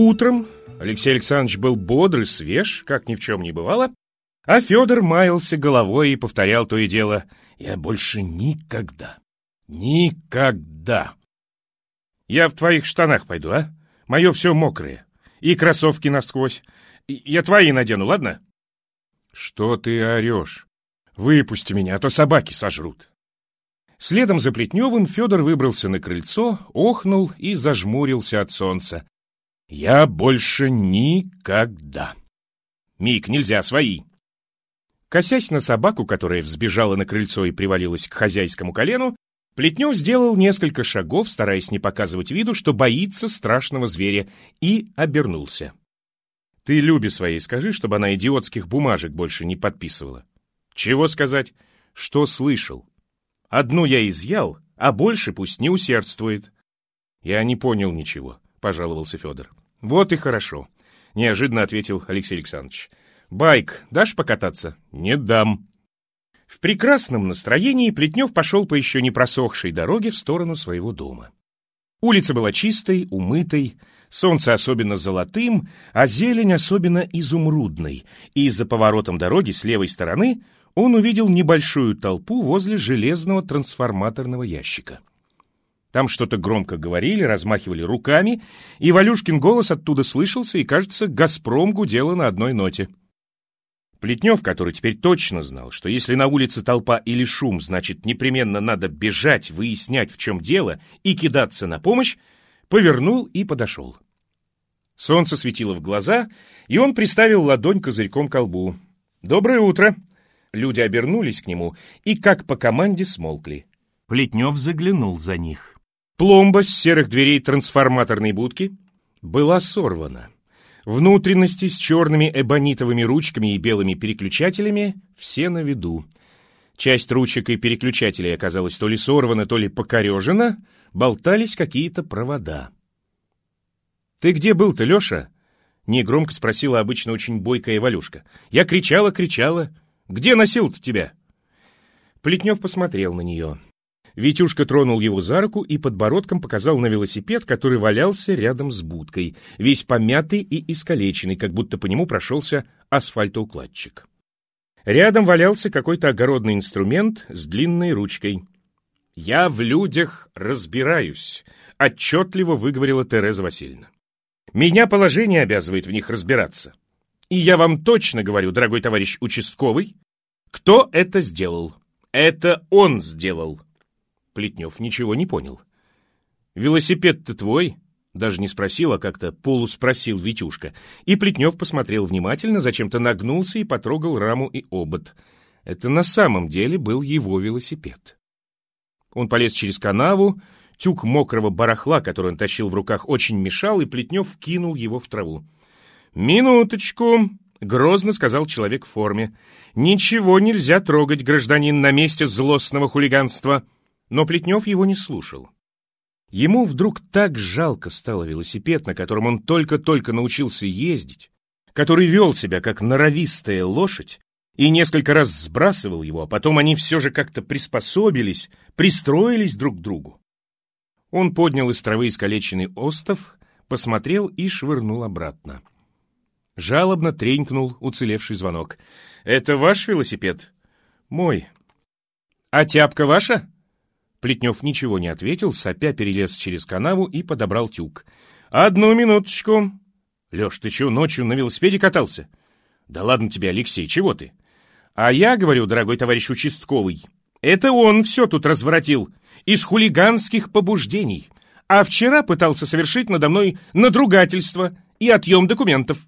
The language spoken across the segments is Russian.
Утром Алексей Александрович был бодр и свеж, как ни в чем не бывало, а Федор маялся головой и повторял то и дело «Я больше никогда, никогда». «Я в твоих штанах пойду, а? Мое все мокрое. И кроссовки насквозь. Я твои надену, ладно?» «Что ты орешь? Выпусти меня, а то собаки сожрут». Следом за Плетневым Федор выбрался на крыльцо, охнул и зажмурился от солнца. «Я больше никогда!» «Мик, нельзя, свои!» Косясь на собаку, которая взбежала на крыльцо и привалилась к хозяйскому колену, Плетнев сделал несколько шагов, стараясь не показывать виду, что боится страшного зверя, и обернулся. «Ты Любе своей скажи, чтобы она идиотских бумажек больше не подписывала». «Чего сказать?» «Что слышал?» «Одну я изъял, а больше пусть не усердствует». «Я не понял ничего», — пожаловался Федор. «Вот и хорошо», — неожиданно ответил Алексей Александрович. «Байк дашь покататься?» «Не дам». В прекрасном настроении Плетнев пошел по еще не просохшей дороге в сторону своего дома. Улица была чистой, умытой, солнце особенно золотым, а зелень особенно изумрудной, и за поворотом дороги с левой стороны он увидел небольшую толпу возле железного трансформаторного ящика. Там что-то громко говорили, размахивали руками, и Валюшкин голос оттуда слышался, и, кажется, «Газпром» гудела на одной ноте. Плетнев, который теперь точно знал, что если на улице толпа или шум, значит, непременно надо бежать, выяснять, в чем дело, и кидаться на помощь, повернул и подошел. Солнце светило в глаза, и он приставил ладонь козырьком к колбу. «Доброе утро!» Люди обернулись к нему и, как по команде, смолкли. Плетнев заглянул за них. Пломба с серых дверей трансформаторной будки была сорвана. Внутренности с черными эбонитовыми ручками и белыми переключателями все на виду. Часть ручек и переключателей оказалась то ли сорвана, то ли покорежена, болтались какие-то провода. «Ты где был-то, Леша?» — негромко спросила обычно очень бойкая Валюшка. «Я кричала, кричала. Где носил-то тебя?» Плетнев посмотрел на нее. Витюшка тронул его за руку и подбородком показал на велосипед, который валялся рядом с будкой, весь помятый и искалеченный, как будто по нему прошелся асфальтоукладчик. Рядом валялся какой-то огородный инструмент с длинной ручкой. «Я в людях разбираюсь», — отчетливо выговорила Тереза Васильевна. «Меня положение обязывает в них разбираться. И я вам точно говорю, дорогой товарищ участковый, кто это сделал. Это он сделал. Плетнев ничего не понял. «Велосипед-то твой?» Даже не спросил, а как-то полуспросил Витюшка. И Плетнев посмотрел внимательно, зачем-то нагнулся и потрогал раму и обод. Это на самом деле был его велосипед. Он полез через канаву, тюк мокрого барахла, который он тащил в руках, очень мешал, и Плетнев кинул его в траву. «Минуточку!» — грозно сказал человек в форме. «Ничего нельзя трогать, гражданин, на месте злостного хулиганства!» Но Плетнев его не слушал. Ему вдруг так жалко стало велосипед, на котором он только-только научился ездить, который вел себя как норовистая лошадь, и несколько раз сбрасывал его, а потом они все же как-то приспособились, пристроились друг к другу. Он поднял из травы искалеченный остов, посмотрел и швырнул обратно. Жалобно тренькнул уцелевший звонок. «Это ваш велосипед?» «Мой». «А тяпка ваша?» Плетнев ничего не ответил, сопя перелез через канаву и подобрал тюк. «Одну минуточку!» «Леш, ты чего, ночью на велосипеде катался?» «Да ладно тебе, Алексей, чего ты?» «А я говорю, дорогой товарищ участковый, это он все тут разворотил, из хулиганских побуждений, а вчера пытался совершить надо мной надругательство и отъем документов».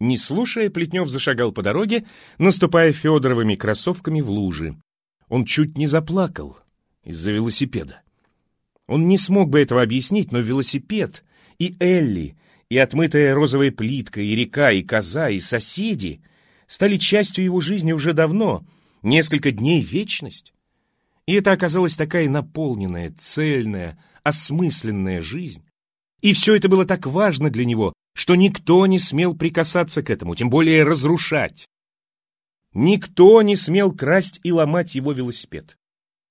Не слушая, Плетнев зашагал по дороге, наступая Федоровыми кроссовками в лужи. Он чуть не заплакал из-за велосипеда. Он не смог бы этого объяснить, но велосипед и Элли, и отмытая розовая плитка, и река, и коза, и соседи стали частью его жизни уже давно, несколько дней вечность. И это оказалась такая наполненная, цельная, осмысленная жизнь. И все это было так важно для него, что никто не смел прикасаться к этому, тем более разрушать. Никто не смел красть и ломать его велосипед.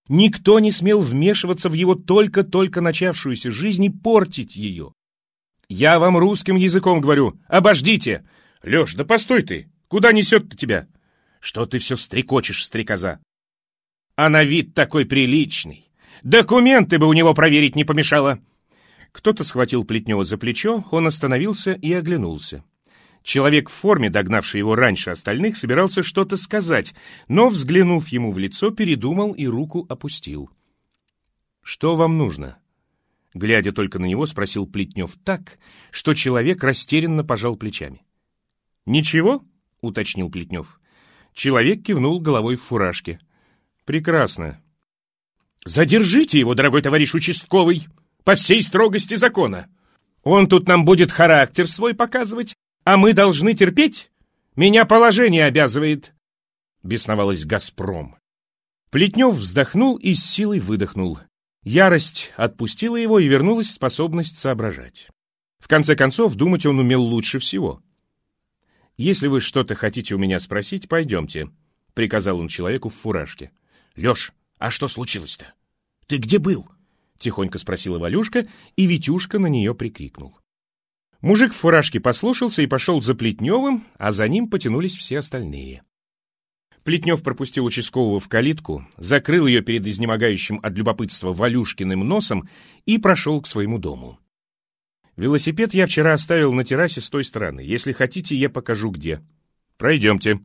Никто не смел вмешиваться в его только-только начавшуюся жизнь и портить ее. Я вам русским языком говорю. Обождите. Леш, да постой ты. Куда несет-то тебя? Что ты все стрекочешь, стрекоза? А на вид такой приличный. Документы бы у него проверить не помешало. Кто-то схватил Плетнева за плечо, он остановился и оглянулся. Человек в форме, догнавший его раньше остальных, собирался что-то сказать, но, взглянув ему в лицо, передумал и руку опустил. «Что вам нужно?» Глядя только на него, спросил Плетнев так, что человек растерянно пожал плечами. «Ничего?» — уточнил Плетнев. Человек кивнул головой в фуражке. «Прекрасно. Задержите его, дорогой товарищ участковый, по всей строгости закона. Он тут нам будет характер свой показывать, а мы должны терпеть? Меня положение обязывает!» Бесновалась «Газпром». Плетнев вздохнул и с силой выдохнул. Ярость отпустила его, и вернулась способность соображать. В конце концов, думать он умел лучше всего. «Если вы что-то хотите у меня спросить, пойдемте», — приказал он человеку в фуражке. «Леш, а что случилось-то? Ты где был?» — тихонько спросила Валюшка, и Витюшка на нее прикрикнул. Мужик в фуражке послушался и пошел за Плетневым, а за ним потянулись все остальные. Плетнев пропустил участкового в калитку, закрыл ее перед изнемогающим от любопытства Валюшкиным носом и прошел к своему дому. «Велосипед я вчера оставил на террасе с той стороны. Если хотите, я покажу, где. Пройдемте».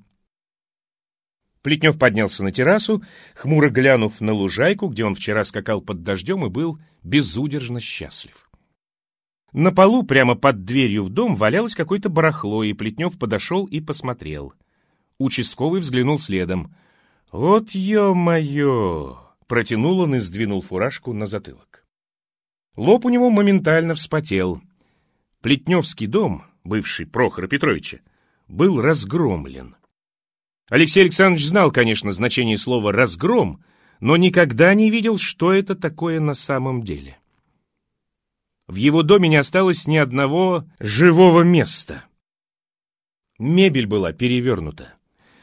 Плетнев поднялся на террасу, хмуро глянув на лужайку, где он вчера скакал под дождем и был безудержно счастлив. На полу, прямо под дверью в дом, валялось какое-то барахло, и Плетнев подошел и посмотрел. Участковый взглянул следом. «Вот ё-моё!» — протянул он и сдвинул фуражку на затылок. Лоб у него моментально вспотел. Плетневский дом, бывший Прохора Петровича, был разгромлен. Алексей Александрович знал, конечно, значение слова «разгром», но никогда не видел, что это такое на самом деле. В его доме не осталось ни одного живого места. Мебель была перевернута.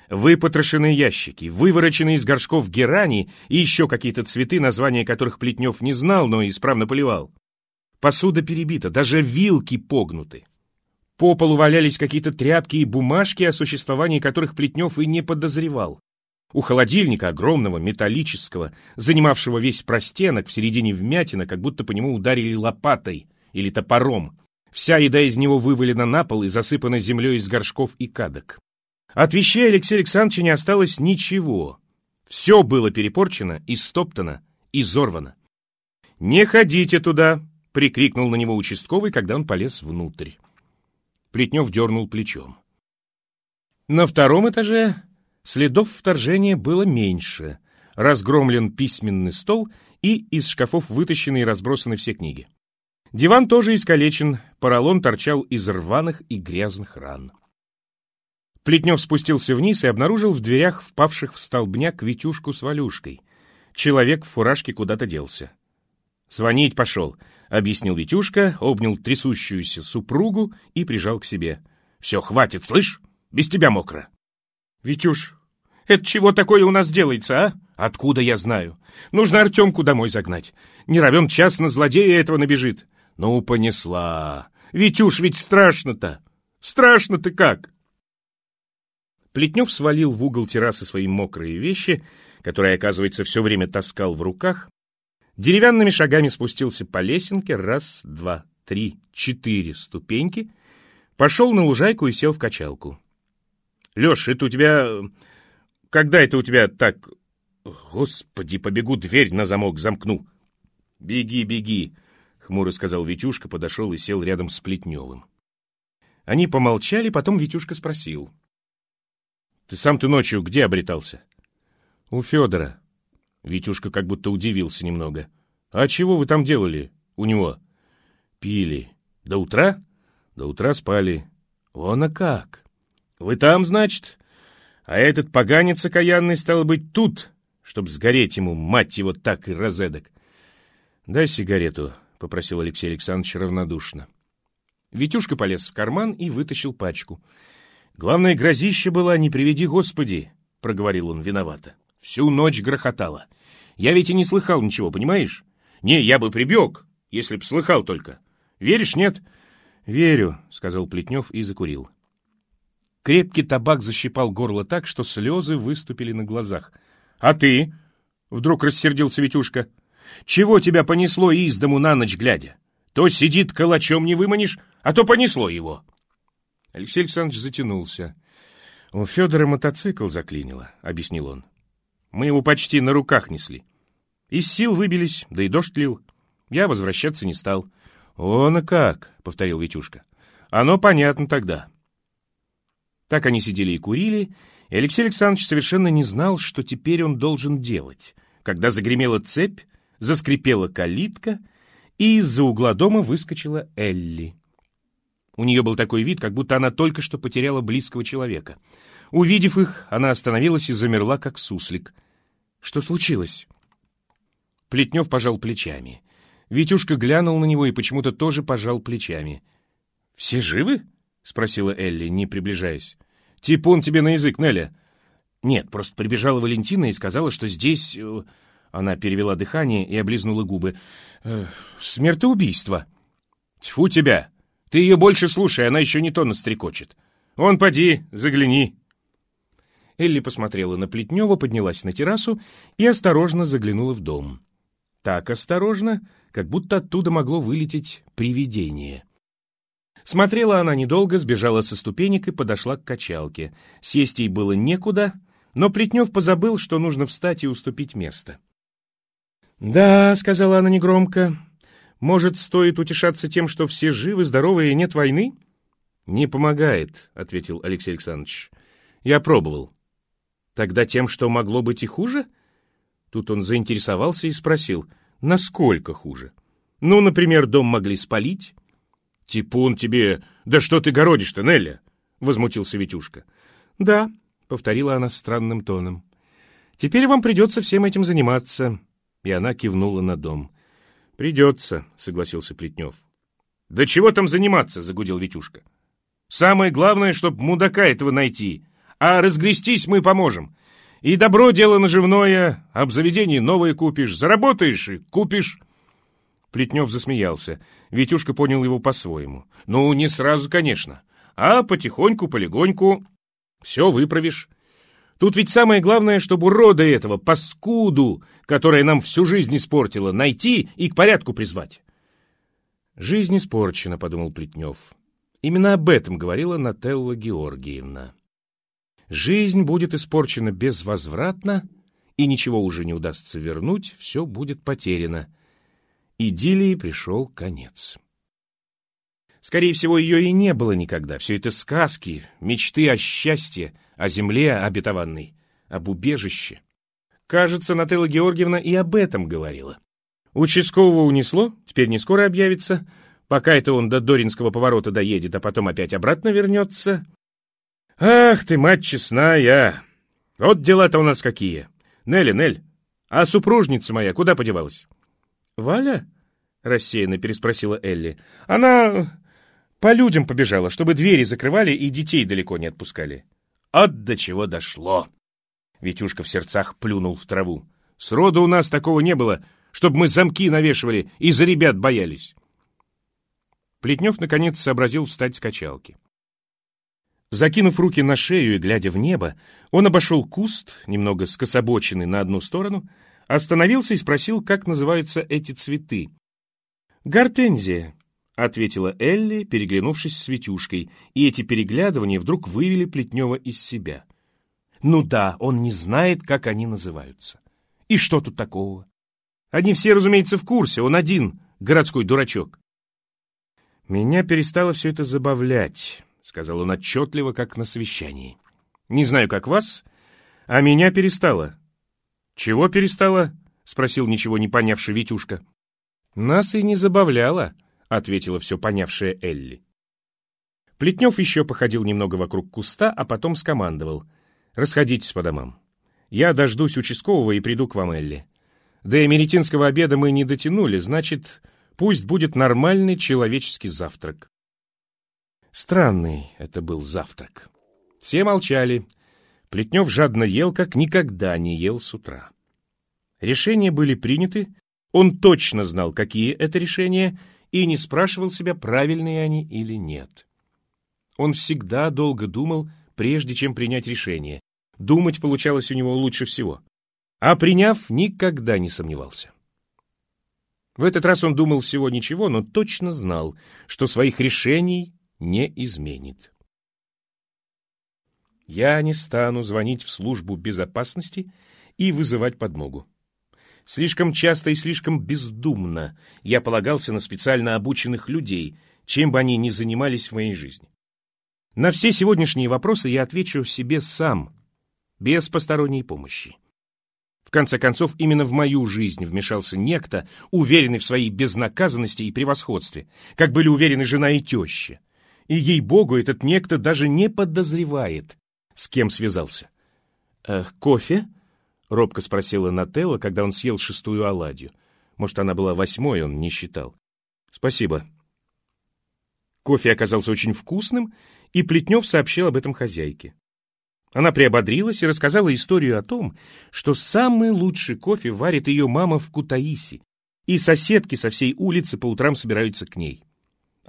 Выпотрошенные ящики, вывороченные из горшков герани и еще какие-то цветы, названия которых Плетнев не знал, но исправно поливал. Посуда перебита, даже вилки погнуты. По полу валялись какие-то тряпки и бумажки, о существовании которых Плетнев и не подозревал. У холодильника, огромного, металлического, занимавшего весь простенок, в середине вмятина, как будто по нему ударили лопатой или топором. Вся еда из него вывалена на пол и засыпана землей из горшков и кадок. От вещей Алексея Александровича не осталось ничего. Все было перепорчено, истоптано, изорвано. «Не ходите туда!» — прикрикнул на него участковый, когда он полез внутрь. Плетнев дернул плечом. На втором этаже следов вторжения было меньше. Разгромлен письменный стол, и из шкафов вытащены и разбросаны все книги. Диван тоже искалечен, поролон торчал из рваных и грязных ран. Плетнев спустился вниз и обнаружил в дверях впавших в столбняк Витюшку с Валюшкой. Человек в фуражке куда-то делся. «Звонить пошел», — объяснил Витюшка, обнял трясущуюся супругу и прижал к себе. «Все, хватит, слышь? Без тебя мокро». «Витюш, это чего такое у нас делается, а?» «Откуда я знаю? Нужно Артемку домой загнать. Не равен час на злодея этого набежит». «Ну, понесла. Витюш, ведь страшно-то. Страшно-то как!» Плетнев свалил в угол террасы свои мокрые вещи, которые, оказывается, все время таскал в руках, деревянными шагами спустился по лесенке, раз, два, три, четыре ступеньки, пошел на лужайку и сел в качалку. — Леш, это у тебя... Когда это у тебя так... Господи, побегу, дверь на замок замкну. — Беги, беги, — хмуро сказал Витюшка, подошел и сел рядом с Плетневым. Они помолчали, потом Витюшка спросил — ты сам-то ночью где обретался? У Федора. Витюшка как будто удивился немного. А чего вы там делали у него? Пили. До утра? До утра спали. Вон а как. Вы там, значит? А этот поганец окаянный стал быть тут, чтоб сгореть ему, мать его, так и розедок. Дай сигарету, — попросил Алексей Александрович равнодушно. Витюшка полез в карман и вытащил пачку — Главное, грозище было, не приведи Господи, — проговорил он виновато. Всю ночь грохотало. Я ведь и не слыхал ничего, понимаешь? Не, я бы прибег, если б слыхал только. Веришь, нет? «Верю», — сказал Плетнев и закурил. Крепкий табак защипал горло так, что слезы выступили на глазах. «А ты?» — вдруг рассердился Витюшка. «Чего тебя понесло из дому на ночь глядя? То сидит калачом не выманишь, а то понесло его». Алексей Александрович затянулся. «У Федора мотоцикл заклинило», — объяснил он. «Мы его почти на руках несли. Из сил выбились, да и дождь лил. Я возвращаться не стал». «Он и как», — повторил Витюшка. «Оно понятно тогда». Так они сидели и курили, и Алексей Александрович совершенно не знал, что теперь он должен делать, когда загремела цепь, заскрипела калитка, и из-за угла дома выскочила Элли. У нее был такой вид, как будто она только что потеряла близкого человека. Увидев их, она остановилась и замерла, как суслик. Что случилось? Плетнев пожал плечами. Витюшка глянул на него и почему-то тоже пожал плечами. «Все живы?» — спросила Элли, не приближаясь. «Типун тебе на язык, Неля!» «Нет, просто прибежала Валентина и сказала, что здесь...» э, Она перевела дыхание и облизнула губы. «Э, «Смертоубийство!» «Тьфу тебя!» Ты ее больше слушай, она еще не то настрекочет. Он поди, загляни. Элли посмотрела на Плетнева, поднялась на террасу и осторожно заглянула в дом. Так осторожно, как будто оттуда могло вылететь привидение. Смотрела она недолго, сбежала со ступенек и подошла к качалке. Сесть ей было некуда, но Плетнев позабыл, что нужно встать и уступить место. «Да», — сказала она негромко, может, стоит утешаться тем, что все живы, здоровы и нет войны? Не помогает, ответил Алексей Александрович. Я пробовал. Тогда тем, что могло быть и хуже? Тут он заинтересовался и спросил, насколько хуже? Ну, например, дом могли спалить. Типун тебе, да что ты городишь-то, Нелля? Возмутился Витюшка. Да, повторила она странным тоном. Теперь вам придется всем этим заниматься. И она кивнула на дом. «Придется», — согласился Плетнев. «Да чего там заниматься?» — загудел Витюшка. «Самое главное, чтоб мудака этого найти, а разгрестись мы поможем. И добро дело наживное, об заведении новое купишь, заработаешь и купишь». Плетнев засмеялся. Витюшка понял его по-своему. «Ну, не сразу, конечно, а потихоньку, полегоньку все выправишь. Тут ведь самое главное, чтобы урода этого, паскуду, которая нам всю жизнь испортила, найти и к порядку призвать. «Жизнь испорчена», — подумал Плетнев. Именно об этом говорила Нателла Георгиевна. «Жизнь будет испорчена безвозвратно, и ничего уже не удастся вернуть, все будет потеряно». Идиллии пришел конец. Скорее всего, ее и не было никогда. Все это сказки, мечты о счастье, о земле обетованной, об убежище. Кажется, Нателла Георгиевна и об этом говорила. Участкового унесло, теперь не скоро объявится. Пока это он до Доринского поворота доедет, а потом опять обратно вернется. Ах ты, мать честная! Вот дела-то у нас какие. Нелли, Нель, а супружница моя куда подевалась? Валя? Рассеянно переспросила Элли. Она по людям побежала, чтобы двери закрывали и детей далеко не отпускали. От до чего дошло. Витюшка в сердцах плюнул в траву. Сроду у нас такого не было, чтобы мы замки навешивали и за ребят боялись. Плетнев, наконец, сообразил встать с качалки. Закинув руки на шею и глядя в небо, он обошел куст, немного скособоченный на одну сторону, остановился и спросил, как называются эти цветы. «Гортензия», — ответила Элли, переглянувшись с Витюшкой, и эти переглядывания вдруг вывели Плетнева из себя. Ну да, он не знает, как они называются. И что тут такого? Они все, разумеется, в курсе, он один, городской дурачок. «Меня перестало все это забавлять», — сказал он отчетливо, как на совещании. «Не знаю, как вас, а меня перестало». «Чего перестало?» — спросил ничего не понявший Витюшка. «Нас и не забавляло», — ответила все понявшая Элли. Плетнев еще походил немного вокруг куста, а потом скомандовал. «Расходитесь по домам. Я дождусь участкового и приду к вам, Элли. До эмеретинского обеда мы не дотянули, значит, пусть будет нормальный человеческий завтрак». Странный это был завтрак. Все молчали. Плетнев жадно ел, как никогда не ел с утра. Решения были приняты, он точно знал, какие это решения, и не спрашивал себя, правильные они или нет. Он всегда долго думал, прежде чем принять решение. Думать получалось у него лучше всего. А приняв, никогда не сомневался. В этот раз он думал всего ничего, но точно знал, что своих решений не изменит. Я не стану звонить в службу безопасности и вызывать подмогу. Слишком часто и слишком бездумно я полагался на специально обученных людей, чем бы они ни занимались в моей жизни. На все сегодняшние вопросы я отвечу себе сам, без посторонней помощи. В конце концов, именно в мою жизнь вмешался некто, уверенный в своей безнаказанности и превосходстве, как были уверены жена и теща. И, ей-богу, этот некто даже не подозревает, с кем связался. «Э, «Кофе?» — робко спросила Нателла, когда он съел шестую оладью. Может, она была восьмой, он не считал. «Спасибо». Кофе оказался очень вкусным, и Плетнев сообщил об этом хозяйке. Она приободрилась и рассказала историю о том, что самый лучший кофе варит ее мама в Кутаиси, и соседки со всей улицы по утрам собираются к ней.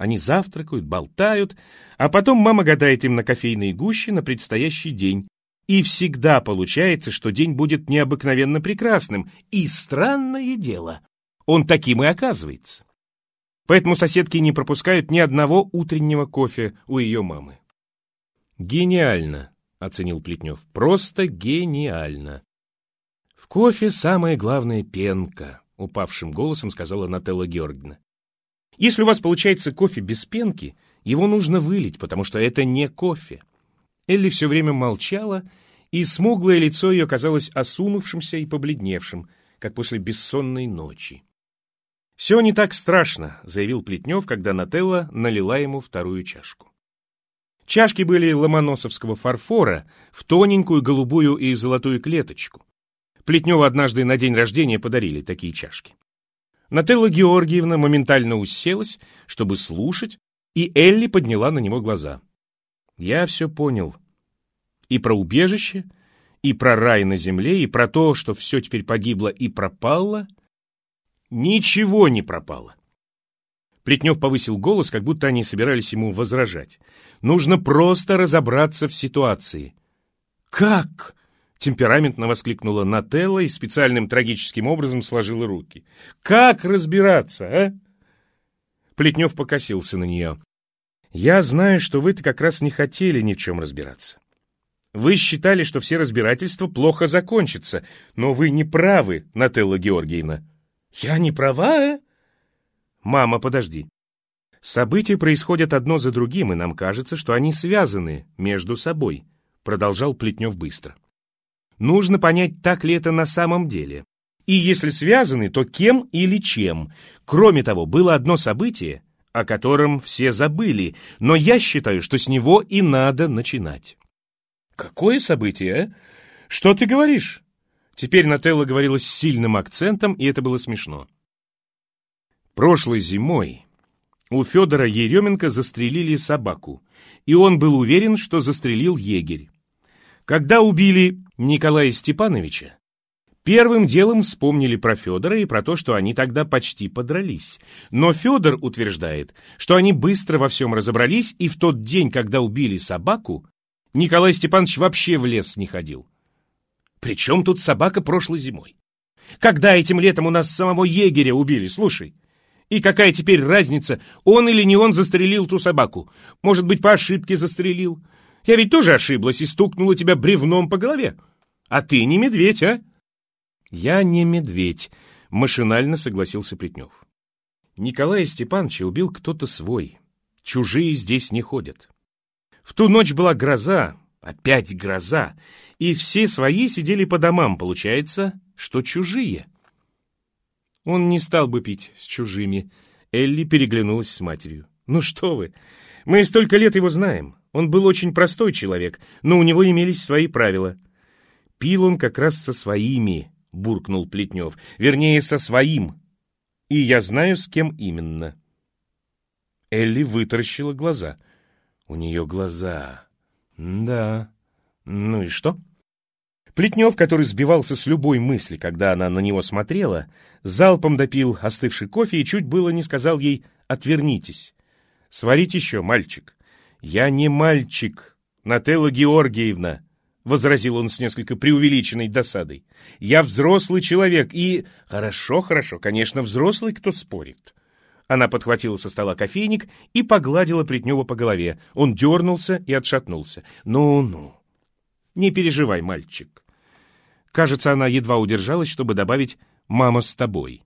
Они завтракают, болтают, а потом мама гадает им на кофейной гуще на предстоящий день, и всегда получается, что день будет необыкновенно прекрасным. И странное дело, он таким и оказывается. Поэтому соседки не пропускают ни одного утреннего кофе у ее мамы. «Гениально», — оценил Плетнев, — «просто гениально». «В кофе самое главное — пенка», — упавшим голосом сказала Нателла Георгиевна. «Если у вас получается кофе без пенки, его нужно вылить, потому что это не кофе». Элли все время молчала, и смуглое лицо ее казалось осунувшимся и побледневшим, как после бессонной ночи. «Все не так страшно», — заявил Плетнев, когда Нателла налила ему вторую чашку. Чашки были ломоносовского фарфора в тоненькую голубую и золотую клеточку. Плетневу однажды на день рождения подарили такие чашки. Нателла Георгиевна моментально уселась, чтобы слушать, и Элли подняла на него глаза. «Я все понял», и про убежище, и про рай на земле, и про то, что все теперь погибло и пропало. Ничего не пропало. Плетнев повысил голос, как будто они собирались ему возражать. Нужно просто разобраться в ситуации. «Как?» — темпераментно воскликнула Нателла и специальным трагическим образом сложила руки. «Как разбираться, а?» Плетнев покосился на нее. «Я знаю, что вы-то как раз не хотели ни в чем разбираться. Вы считали, что все разбирательства плохо закончатся, но вы не правы, Нателла Георгиевна. Я не права, э? Мама, подожди. События происходят одно за другим, и нам кажется, что они связаны между собой, продолжал Плетнев быстро. Нужно понять, так ли это на самом деле. И если связаны, то кем или чем. Кроме того, было одно событие, о котором все забыли, но я считаю, что с него и надо начинать. «Какое событие, а? Что ты говоришь?» Теперь Нателла говорила с сильным акцентом, и это было смешно. Прошлой зимой у Федора Еременко застрелили собаку, и он был уверен, что застрелил егерь. Когда убили Николая Степановича, первым делом вспомнили про Федора и про то, что они тогда почти подрались. Но Федор утверждает, что они быстро во всем разобрались, и в тот день, когда убили собаку, Николай Степанович вообще в лес не ходил. Причем тут собака прошлой зимой? Когда этим летом у нас самого егеря убили, слушай? И какая теперь разница, он или не он застрелил ту собаку? Может быть, по ошибке застрелил? Я ведь тоже ошиблась и стукнула тебя бревном по голове. А ты не медведь, а? Я не медведь, машинально согласился Плетнев. Николая Степановича убил кто-то свой. Чужие здесь не ходят. В ту ночь была гроза, опять гроза, и все свои сидели по домам, получается, что чужие. Он не стал бы пить с чужими. Элли переглянулась с матерью. «Ну что вы, мы столько лет его знаем. Он был очень простой человек, но у него имелись свои правила. Пил он как раз со своими, буркнул Плетнев. Вернее, со своим. И я знаю, с кем именно. Элли вытаращила глаза — у нее глаза. Да. Ну и что? Плетнев, который сбивался с любой мысли, когда она на него смотрела, залпом допил остывший кофе и чуть было не сказал ей отвернитесь. Сварить еще, мальчик. Я не мальчик, Нателла Георгиевна, — возразил он с несколько преувеличенной досадой. «Я взрослый человек и...» «Хорошо, хорошо, конечно, взрослый, кто спорит». Она подхватила со стола кофейник и погладила Плетнева по голове. Он дернулся и отшатнулся. «Ну-ну, не переживай, мальчик». Кажется, она едва удержалась, чтобы добавить «мама с тобой».